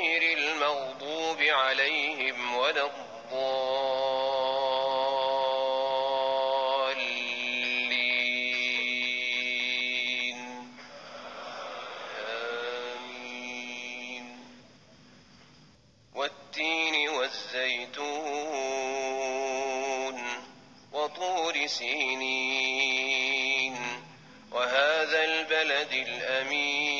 غير المغضوب عليهم ولا الضالين. آمين. والتين والزيتون وطور سينين. وهذا البلد الأمين.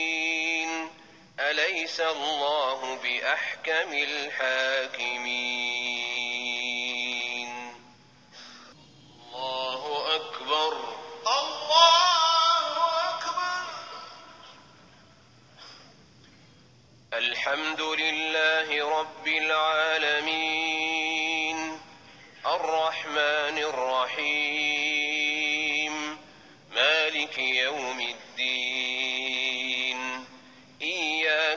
أليس الله بأحكم الحاكمين الله أكبر الله أكبر. الحمد لله رب العالمين الرحمن الرحيم مالك يوم الدين